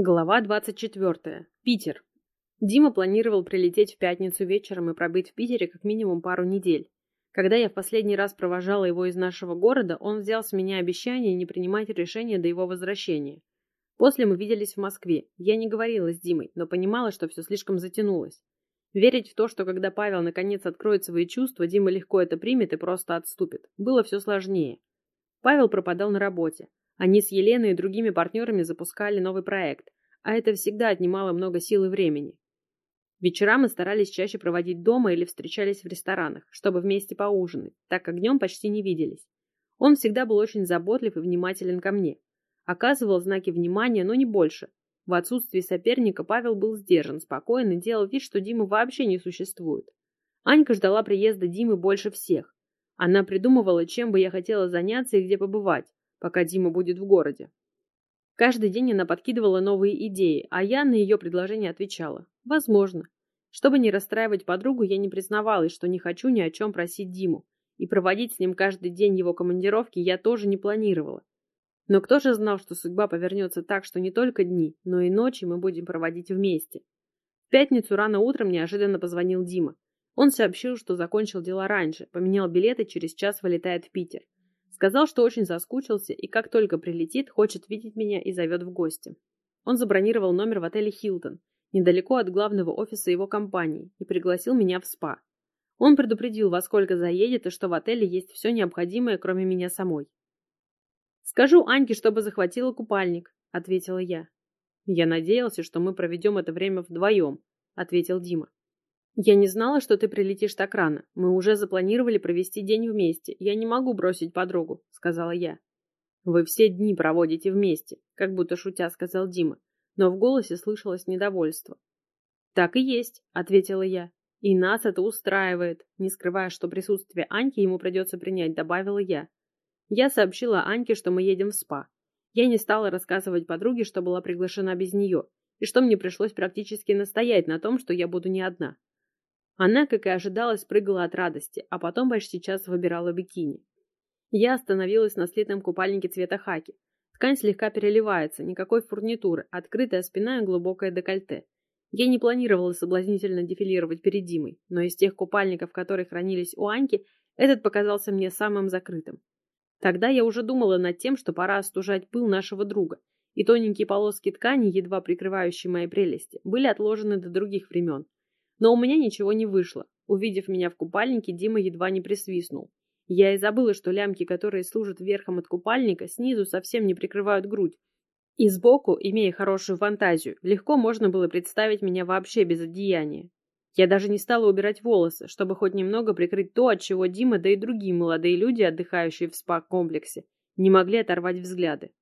Глава 24. Питер. Дима планировал прилететь в пятницу вечером и пробыть в Питере как минимум пару недель. Когда я в последний раз провожала его из нашего города, он взял с меня обещание не принимать решения до его возвращения. После мы виделись в Москве. Я не говорила с Димой, но понимала, что все слишком затянулось. Верить в то, что когда Павел наконец откроет свои чувства, Дима легко это примет и просто отступит, было все сложнее. Павел пропадал на работе. Они с Еленой и другими партнерами запускали новый проект, а это всегда отнимало много сил и времени. Вечера мы старались чаще проводить дома или встречались в ресторанах, чтобы вместе поужинать, так как днем почти не виделись. Он всегда был очень заботлив и внимателен ко мне. Оказывал знаки внимания, но не больше. В отсутствии соперника Павел был сдержан, спокоен и делал вид, что Димы вообще не существует. Анька ждала приезда Димы больше всех. Она придумывала, чем бы я хотела заняться и где побывать, пока Дима будет в городе. Каждый день она подкидывала новые идеи, а я на ее предложение отвечала. Возможно. Чтобы не расстраивать подругу, я не признавалась, что не хочу ни о чем просить Диму. И проводить с ним каждый день его командировки я тоже не планировала. Но кто же знал, что судьба повернется так, что не только дни, но и ночи мы будем проводить вместе. В пятницу рано утром неожиданно позвонил Дима. Он сообщил, что закончил дела раньше, поменял билеты, через час вылетает в Питер. Сказал, что очень соскучился и как только прилетит, хочет видеть меня и зовет в гости. Он забронировал номер в отеле «Хилтон», недалеко от главного офиса его компании, и пригласил меня в спа. Он предупредил, во сколько заедет и что в отеле есть все необходимое, кроме меня самой. «Скажу Аньке, чтобы захватила купальник», — ответила я. «Я надеялся, что мы проведем это время вдвоем», — ответил Дима. «Я не знала, что ты прилетишь так рано. Мы уже запланировали провести день вместе. Я не могу бросить подругу», — сказала я. «Вы все дни проводите вместе», — как будто шутя сказал Дима, но в голосе слышалось недовольство. «Так и есть», — ответила я. «И нас это устраивает», — не скрывая, что присутствие Аньки ему придется принять, добавила я. Я сообщила Аньке, что мы едем в СПА. Я не стала рассказывать подруге, что была приглашена без нее, и что мне пришлось практически настоять на том, что я буду не одна. Она, как и ожидалось, прыгала от радости, а потом почти час выбирала бикини. Я остановилась на слитном купальнике цвета хаки. Ткань слегка переливается, никакой фурнитуры, открытая спина и глубокое декольте. Я не планировала соблазнительно дефилировать перед Димой, но из тех купальников, которые хранились у Аньки, этот показался мне самым закрытым. Тогда я уже думала над тем, что пора остужать пыл нашего друга, и тоненькие полоски ткани, едва прикрывающие мои прелести, были отложены до других времен, но у меня ничего не вышло. Увидев меня в купальнике, Дима едва не присвистнул. Я и забыла, что лямки, которые служат верхом от купальника, снизу совсем не прикрывают грудь. И сбоку, имея хорошую фантазию, легко можно было представить меня вообще без одеяния. Я даже не стала убирать волосы, чтобы хоть немного прикрыть то, от чего Дима, да и другие молодые люди, отдыхающие в спа-комплексе, не могли оторвать взгляды.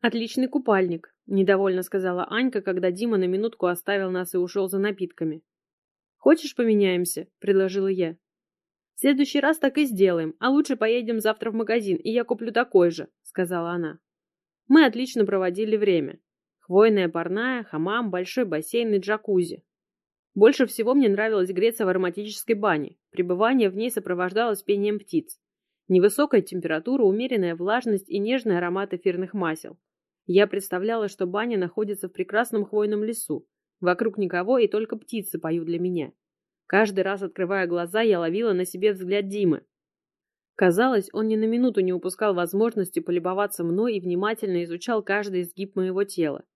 «Отличный купальник», — недовольно сказала Анька, когда Дима на минутку оставил нас и ушел за напитками. «Хочешь, поменяемся?» – предложила я. «В следующий раз так и сделаем, а лучше поедем завтра в магазин, и я куплю такой же», – сказала она. Мы отлично проводили время. Хвойная парная, хамам, большой бассейн и джакузи. Больше всего мне нравилось греться в ароматической бане. Пребывание в ней сопровождалось пением птиц. Невысокая температура, умеренная влажность и нежный аромат эфирных масел. Я представляла, что баня находится в прекрасном хвойном лесу, Вокруг никого, и только птицы поют для меня. Каждый раз, открывая глаза, я ловила на себе взгляд Димы. Казалось, он ни на минуту не упускал возможности полюбоваться мной и внимательно изучал каждый изгиб моего тела.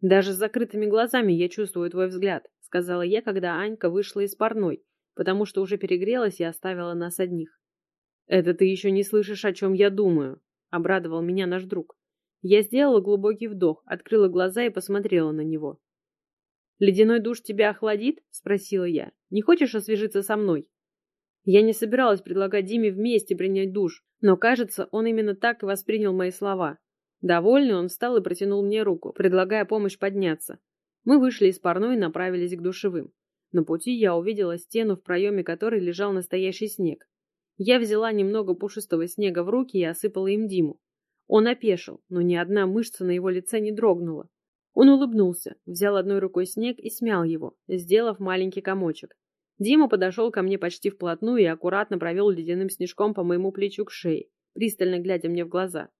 «Даже с закрытыми глазами я чувствую твой взгляд», — сказала я, когда Анька вышла из парной, потому что уже перегрелась и оставила нас одних. «Это ты еще не слышишь, о чем я думаю», — обрадовал меня наш друг. Я сделала глубокий вдох, открыла глаза и посмотрела на него. «Ледяной душ тебя охладит?» — спросила я. «Не хочешь освежиться со мной?» Я не собиралась предлагать Диме вместе принять душ, но, кажется, он именно так и воспринял мои слова. Довольный, он встал и протянул мне руку, предлагая помощь подняться. Мы вышли из парной и направились к душевым. На пути я увидела стену, в проеме которой лежал настоящий снег. Я взяла немного пушистого снега в руки и осыпала им Диму. Он опешил, но ни одна мышца на его лице не дрогнула. Он улыбнулся, взял одной рукой снег и смял его, сделав маленький комочек. Дима подошел ко мне почти вплотную и аккуратно провел ледяным снежком по моему плечу к шее, пристально глядя мне в глаза.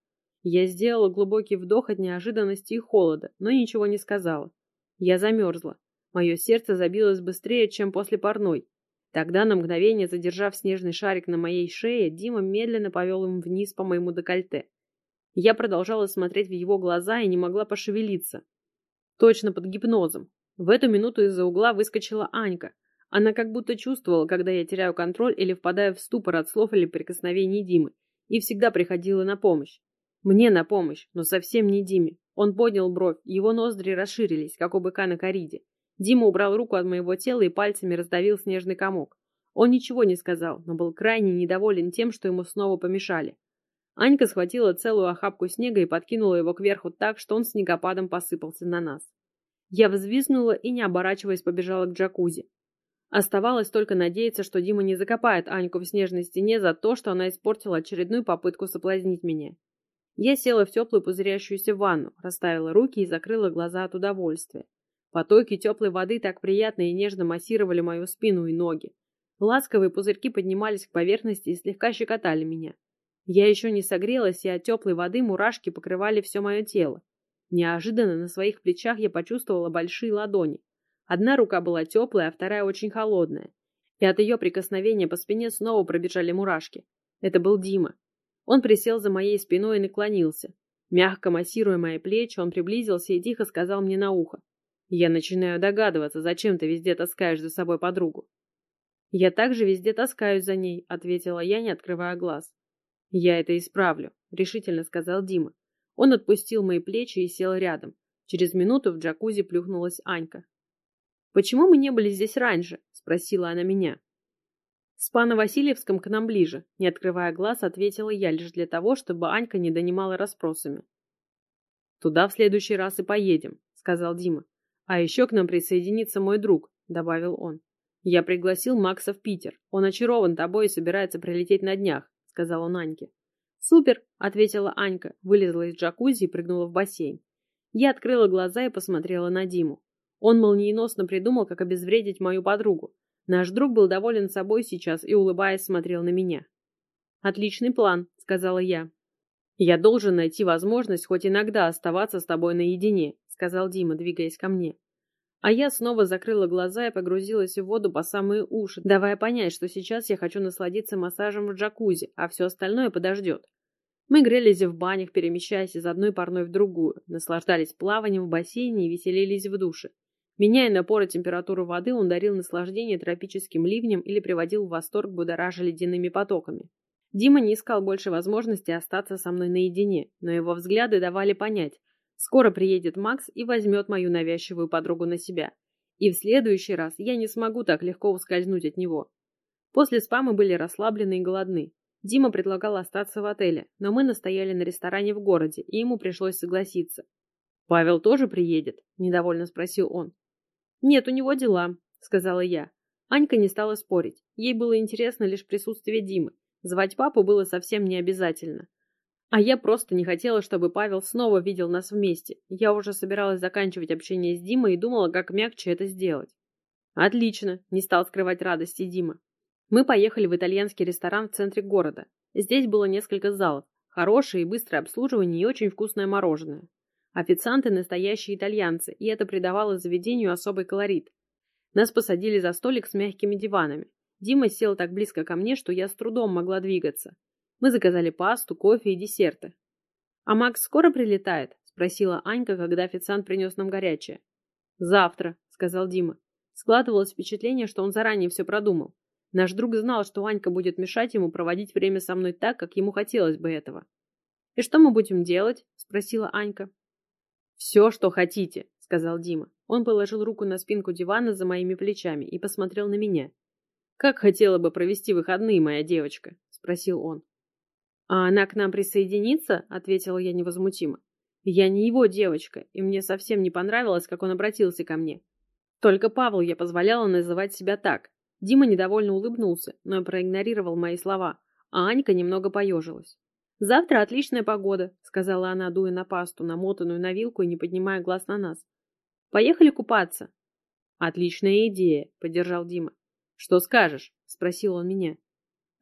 Я сделала глубокий вдох от неожиданности и холода, но ничего не сказала. Я замерзла. Мое сердце забилось быстрее, чем после парной. Тогда, на мгновение задержав снежный шарик на моей шее, Дима медленно повел им вниз по моему декольте. Я продолжала смотреть в его глаза и не могла пошевелиться. Точно под гипнозом. В эту минуту из-за угла выскочила Анька. Она как будто чувствовала, когда я теряю контроль или впадаю в ступор от слов или прикосновений Димы, и всегда приходила на помощь. Мне на помощь, но совсем не Диме. Он поднял бровь, его ноздри расширились, как у быка на кориде. Дима убрал руку от моего тела и пальцами раздавил снежный комок. Он ничего не сказал, но был крайне недоволен тем, что ему снова помешали. Анька схватила целую охапку снега и подкинула его кверху так, что он снегопадом посыпался на нас. Я взвизгнула и, не оборачиваясь, побежала к джакузи. Оставалось только надеяться, что Дима не закопает Аньку в снежной стене за то, что она испортила очередную попытку соблазнить меня. Я села в теплую пузырящуюся ванну, расставила руки и закрыла глаза от удовольствия. Потоки теплой воды так приятно и нежно массировали мою спину и ноги. Ласковые пузырьки поднимались к поверхности и слегка щекотали меня. Я еще не согрелась, и от теплой воды мурашки покрывали все мое тело. Неожиданно на своих плечах я почувствовала большие ладони. Одна рука была теплая, а вторая очень холодная. И от ее прикосновения по спине снова пробежали мурашки. Это был Дима. Он присел за моей спиной и наклонился. Мягко массируя мои плечи, он приблизился и тихо сказал мне на ухо. Я начинаю догадываться, зачем ты везде таскаешь за собой подругу. Я также везде таскаюсь за ней, ответила я, не открывая глаз. «Я это исправлю», — решительно сказал Дима. Он отпустил мои плечи и сел рядом. Через минуту в джакузи плюхнулась Анька. «Почему мы не были здесь раньше?» — спросила она меня. «С Пано-Васильевском к нам ближе», — не открывая глаз, ответила я лишь для того, чтобы Анька не донимала расспросами. «Туда в следующий раз и поедем», — сказал Дима. «А еще к нам присоединится мой друг», — добавил он. «Я пригласил Макса в Питер. Он очарован тобой и собирается прилететь на днях сказал он Аньке. «Супер!» — ответила Анька, вылезла из джакузи и прыгнула в бассейн. Я открыла глаза и посмотрела на Диму. Он молниеносно придумал, как обезвредить мою подругу. Наш друг был доволен собой сейчас и, улыбаясь, смотрел на меня. «Отличный план», — сказала я. «Я должен найти возможность хоть иногда оставаться с тобой наедине», — сказал Дима, двигаясь ко мне. А я снова закрыла глаза и погрузилась в воду по самые уши, давая понять, что сейчас я хочу насладиться массажем в джакузи, а все остальное подождет. Мы грелись в банях, перемещаясь из одной парной в другую, наслаждались плаванием в бассейне и веселились в душе. Меняя напор и температуру воды, он дарил наслаждение тропическим ливнем или приводил в восторг будоража ледяными потоками. Дима не искал больше возможности остаться со мной наедине, но его взгляды давали понять, Скоро приедет Макс и возьмет мою навязчивую подругу на себя. И в следующий раз я не смогу так легко ускользнуть от него. После спа мы были расслаблены и голодны. Дима предлагал остаться в отеле, но мы настояли на ресторане в городе, и ему пришлось согласиться. «Павел тоже приедет?» – недовольно спросил он. «Нет, у него дела», – сказала я. Анька не стала спорить. Ей было интересно лишь присутствие Димы. Звать папу было совсем не обязательно. А я просто не хотела, чтобы Павел снова видел нас вместе. Я уже собиралась заканчивать общение с Димой и думала, как мягче это сделать. Отлично, не стал скрывать радости Дима. Мы поехали в итальянский ресторан в центре города. Здесь было несколько залов, хорошее и быстрое обслуживание и очень вкусное мороженое. Официанты настоящие итальянцы, и это придавало заведению особый колорит. Нас посадили за столик с мягкими диванами. Дима сел так близко ко мне, что я с трудом могла двигаться. Мы заказали пасту, кофе и десерты. «А Макс скоро прилетает?» – спросила Анька, когда официант принес нам горячее. «Завтра», – сказал Дима. Складывалось впечатление, что он заранее все продумал. Наш друг знал, что Анька будет мешать ему проводить время со мной так, как ему хотелось бы этого. «И что мы будем делать?» – спросила Анька. «Все, что хотите», – сказал Дима. Он положил руку на спинку дивана за моими плечами и посмотрел на меня. «Как хотела бы провести выходные, моя девочка?» – спросил он. «А она к нам присоединится?» — ответила я невозмутимо. «Я не его девочка, и мне совсем не понравилось, как он обратился ко мне. Только Павлу я позволяла называть себя так. Дима недовольно улыбнулся, но проигнорировал мои слова, а Анька немного поежилась. «Завтра отличная погода», — сказала она, дуя на пасту, намотанную на вилку и не поднимая глаз на нас. «Поехали купаться». «Отличная идея», — поддержал Дима. «Что скажешь?» — спросил он меня.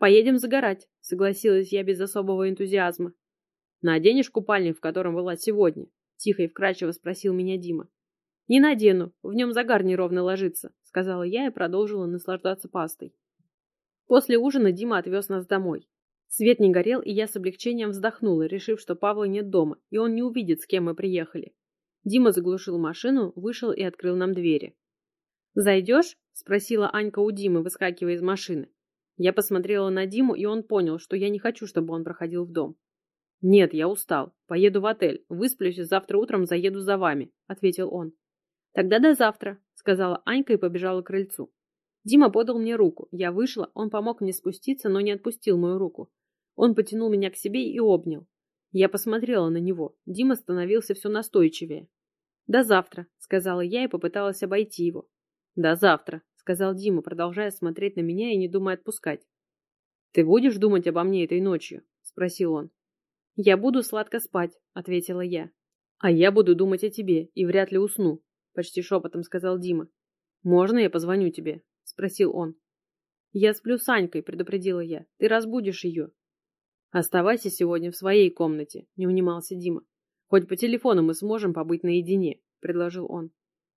«Поедем загорать», — согласилась я без особого энтузиазма. «Наденешь купальник, в котором была сегодня?» — тихо и вкрадчиво спросил меня Дима. «Не надену, в нем загар неровно ложится», — сказала я и продолжила наслаждаться пастой. После ужина Дима отвез нас домой. Свет не горел, и я с облегчением вздохнула, решив, что Павла нет дома, и он не увидит, с кем мы приехали. Дима заглушил машину, вышел и открыл нам двери. «Зайдешь?» — спросила Анька у Димы, выскакивая из машины. Я посмотрела на Диму, и он понял, что я не хочу, чтобы он проходил в дом. «Нет, я устал. Поеду в отель. Высплюсь и завтра утром заеду за вами», — ответил он. «Тогда до завтра», — сказала Анька и побежала к крыльцу. Дима подал мне руку. Я вышла, он помог мне спуститься, но не отпустил мою руку. Он потянул меня к себе и обнял. Я посмотрела на него. Дима становился все настойчивее. «До завтра», — сказала я и попыталась обойти его. «До завтра», — сказал Дима, продолжая смотреть на меня и не думая отпускать. «Ты будешь думать обо мне этой ночью?» — спросил он. «Я буду сладко спать», — ответила я. «А я буду думать о тебе и вряд ли усну», — почти шепотом сказал Дима. «Можно я позвоню тебе?» — спросил он. «Я сплю с Анькой», — предупредила я. «Ты разбудишь ее». «Оставайся сегодня в своей комнате», — не унимался Дима. «Хоть по телефону мы сможем побыть наедине», — предложил он.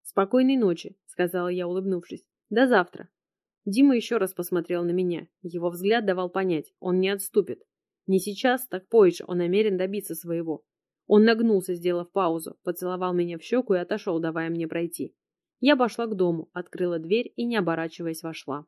«Спокойной ночи», — сказала я, улыбнувшись. «До завтра». Дима еще раз посмотрел на меня. Его взгляд давал понять, он не отступит. Не сейчас, так позже он намерен добиться своего. Он нагнулся, сделав паузу, поцеловал меня в щеку и отошел, давая мне пройти. Я пошла к дому, открыла дверь и, не оборачиваясь, вошла.